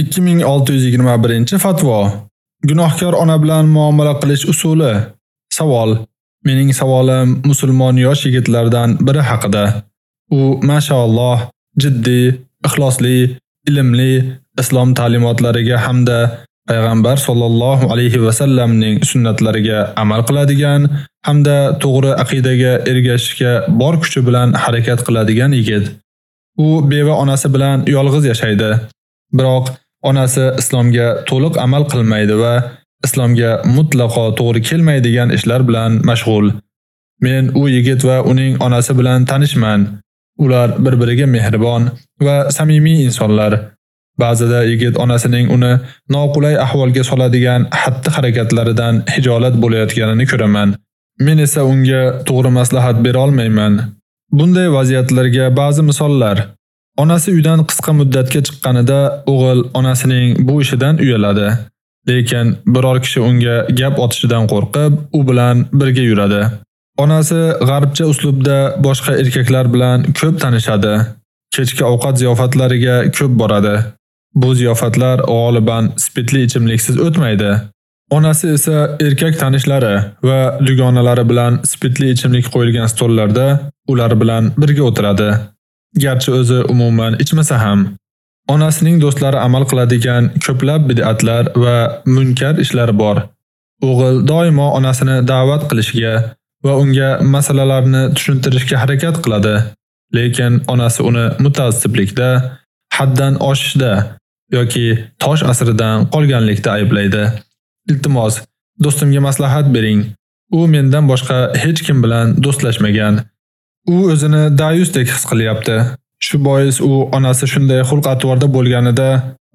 2621-fatvo. Gunohkor ona bilan muomala qilish usuli. Savol: Mening savolim musulmon yosh yigitlardan biri haqida. U mashalloh jiddiy, ixlosli, ilmli, islom ta'limotlariga hamda payg'ambar sollallohu alayhi va sallamning sunnatlariga amal qiladigan hamda to'g'ri aqidaga ergashishga bor kuchi bilan harakat qiladigan yigit. U beva onasi bilan yolg'iz yashaydi. Biroq onasi islomga to'liq amal qilmaydi va islomga mutlaqo to'g'ri kelmaydigan ishlar bilan mashg'ul. Men u yigit va uning onasi bilan tanishman. Ular bir-biriga mehribon va samimiy insonlar. Ba'zida yigit onasining uni noqulay ahvolga soladigan xatti-harakatlaridan hijolat bo'layotganini ko'raman. Men esa unga to'g'ri maslahat bera olmayman. Bunday vaziyatlarga ba'zi misollar Onasi uydan qisqa muddatga chiqqanida o'g'il onasining bu ishidan uyaladi. Lekin biror kishi unga gap otishidan qo'rqib, u bilan birga yuradi. Onasi g'arbcha uslubda boshqa erkaklar bilan ko'p tanishadi. Kechki ovqat ziyofatlariga ko'p boradi. Bu ziyofatlar g'oliban spirtli ichimliksiz o'tmaydi. Onasi esa erkak tanishlari va dugonalari bilan spirtli ichimlik qo'yilgan stollarda ular bilan birga o'tiradi. Garchi o'zi umuman ichmasa ham, onasining do'stlari amal qiladigan ko'plab bid'atlar va munkar ishlar bor. O'g'il doimo onasini da'vat qilishga va unga masalalarni tushuntirishga harakat qiladi. Lekin onasi uni mutaassiblikda, haddan oshishda yoki tosh asridan qolganlikda ayblaydi. Iltimos, do'stimga maslahat bering. U mendan boshqa hech kim bilan do'stlashmagan. U o'zini dayusdek his qilyapti. Shu bois u onasi shunday xulq-atvorda bo'lganida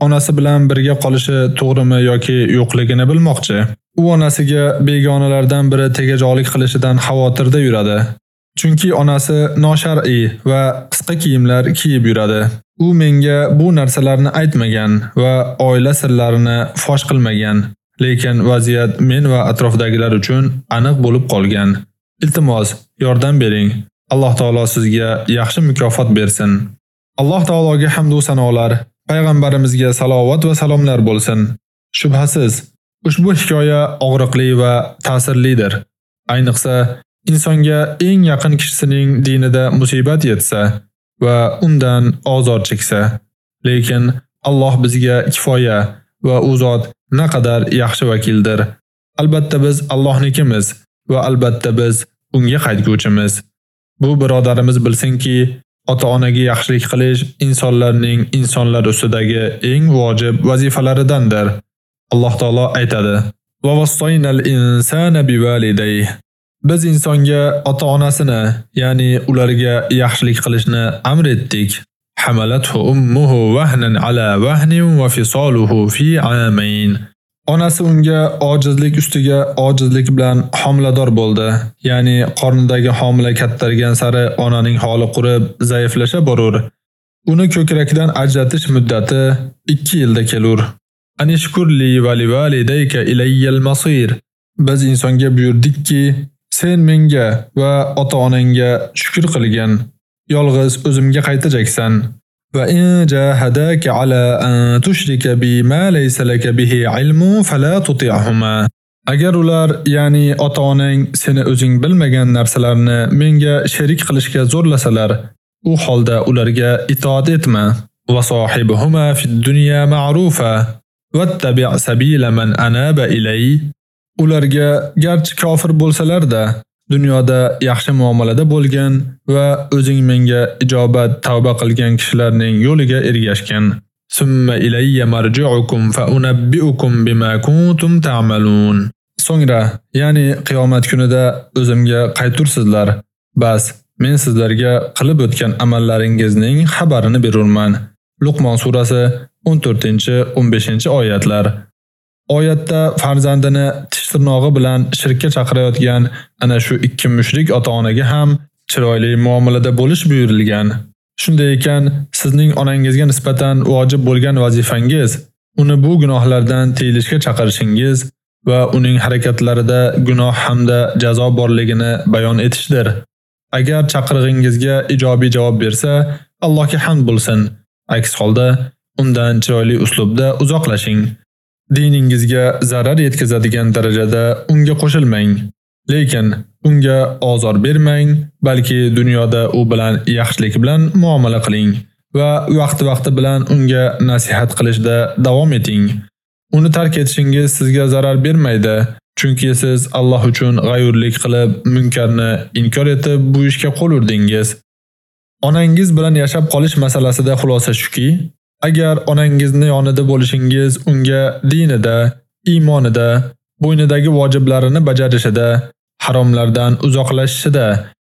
onasi bilan birga qolishi to'g'rimi yoki yo'qligini bilmoqchi. U onasiga begonalardan biri tegajoqlik qilishidan xavotirda yuradi. Chunki onasi noshar'iy va qisqa kiyimlar kiyib yuradi. U menga bu narsalarni aytmagan va oila sirlarini fosh qilmagan. Lekin vaziyat men va atrofdagilar uchun aniq bo'lib qolgan. Iltimos, yordam bering. Alloh taolo sizga yaxshi mukofot bersin. Alloh taologa hamd va sanolar, payg'ambarimizga salovat va salomlar bo'lsin. Shubhasiz, ushbu hikoya og'riqli va ta'sirlidir. Ayniqsa, insonga eng yaqin kishisining dinida musibat yetsa va undan ozor cheksa. Lekin Alloh bizga kifoya va u zot naqadar yaxshi vakildir. Albatta biz Allohnikimiz va albatta biz unga qaytguvchimiz. Bu birodarimiz bilsinki, ota-onaga yaxshilik qilish insonlarning insonlar ustidagi eng vojib vazifalaridandir. Alloh taolo aytadi: "Va vastoynal insana bivalidayhi" Biz insonga ota-onasini, ya'ni ularga yaxshilik qilishni amr etdik. Hamalathu ummuhu wahnan ala wahnin wa fisaluhu fi amayn. Onasi unga ojizlik ustiga ojizlik bilan homilador bo'ldi. Ya'ni qornidagi homila kattargan sari onaning holi qurib, zaiflasha borur. Uni ko'krakdan ajratish muddati 2 yilda kelur. Anishkurli va livalidayka ilayyal masir. Biz insonga buyurdikki, sen menga va ota-onangga shukr qilgan. Yolg'iz o'zimga qaytajaksan. وإن جاهداك على أن تشرك بي ما ليس لك به علم فلا تطيعهما Agar ular, ya'ni ota-onang seni o'zing bilmagan narsalarni menga sherik qilishga zo'rlasalar, u holda ularga itoat etma. Va sohibuhuma fid dunya ma'rufa wattabi' sabila man anaba ilay. Ularga garchi kofir bo'lsalar-da, dunyoda yaxshi muomalada bo'lgan va o'zing menga ijobat tavba qilgan kishilarning yo'liga ergashgan. Summa ilayya marji'ukum fa unabbi'ukum bima kuntum ta'malun. So'ngra, ya'ni qiyomat kunida o'zimga qaytursizlar. Bas, men sizlarga qilib o'tgan amallaringizning xabarini berurman. Luqmon surasi 14-15 oyatlar. Oyatda farzandini tish tirnog'i bilan shirkka chaqirayotgan ana shu ikki mushrik ota-onaga ham chiroyli muomalada bo'lish buyurilgan. Shunday ekan, sizning onangizga nisbatan vojib bo'lgan vazifangiz uni bu gunohlardan tiyilishga chaqirishingiz va uning harakatlarida gunoh hamda jazo borligini bayon etishdir. Agar chaqirig'ingizga ijobiy javob bersa, Allohga hamd bo'lsin. Aks holda undan chiroyli uslubda uzoqlashing. Diningizga zarar yetkazadigan darajada unga qo'shilmang. Lekin unga ozor bermang, balki dunyoda u bilan yaxshilik bilan muomala qiling va vaqti-vaqti bilan unga nasihat qilishda davom eting. Uni tark etishingiz sizga zarar bermaydi, chunki siz Alloh uchun g'ayurlik qilib, munkarni inkor etib bu ishga qo'l urdingiz. Onangiz bilan yashab qolish masalasida xulosa shuki, agar onangizni yonida bo'lishingiz unga dinida, iymonida, bo'ynidagi vojiblarini bajarishida, haromlardan uzoqlashishida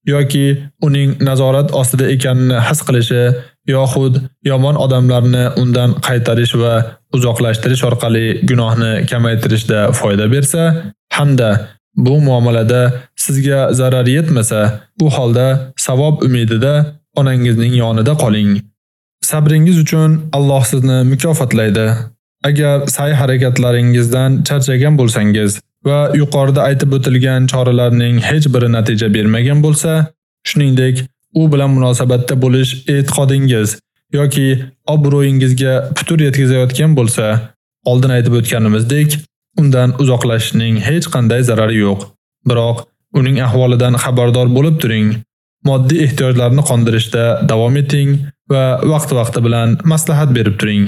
yoki uning nazorat ostida ekanini his qilishi yoxud yomon odamlarni undan qaytarish va uzoqlashtirish orqali gunohni kamaytirishda foyda bersa, hamda bu muomalada sizga zarar yetmasa, bu holda savob umidida onangizning yonida qoling. Sabringiz uchun Alloh sizni mukofotlaydi. Agar sa'y harakatlaringizdan charchagan bo'lsangiz va yuqorida aytib o'tilgan choralarning hech biri natija bermagan bo'lsa, shuningdek, u bilan munosabatda bo'lish e'tiqodingiz yoki obro'yingizga putur yetkazayotgan bo'lsa, oldin aytib o'tganimizdek, undan uzoqlashishning hech qanday zarari yo'q. Biroq uning ahvolidan xabardor bo'lib turing. Moddiy ehtiyojlarni qondirishda davom eting va vaqt-vaqti bilan maslahat berib turing.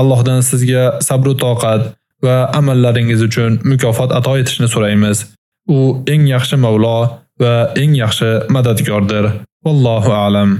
Allohdan sizga sabr va toqat va amallaringiz uchun mukofot ato etishni so'raymiz. U eng yaxshi Mavlo va eng yaxshi madadkordir. Vallohu a'lam.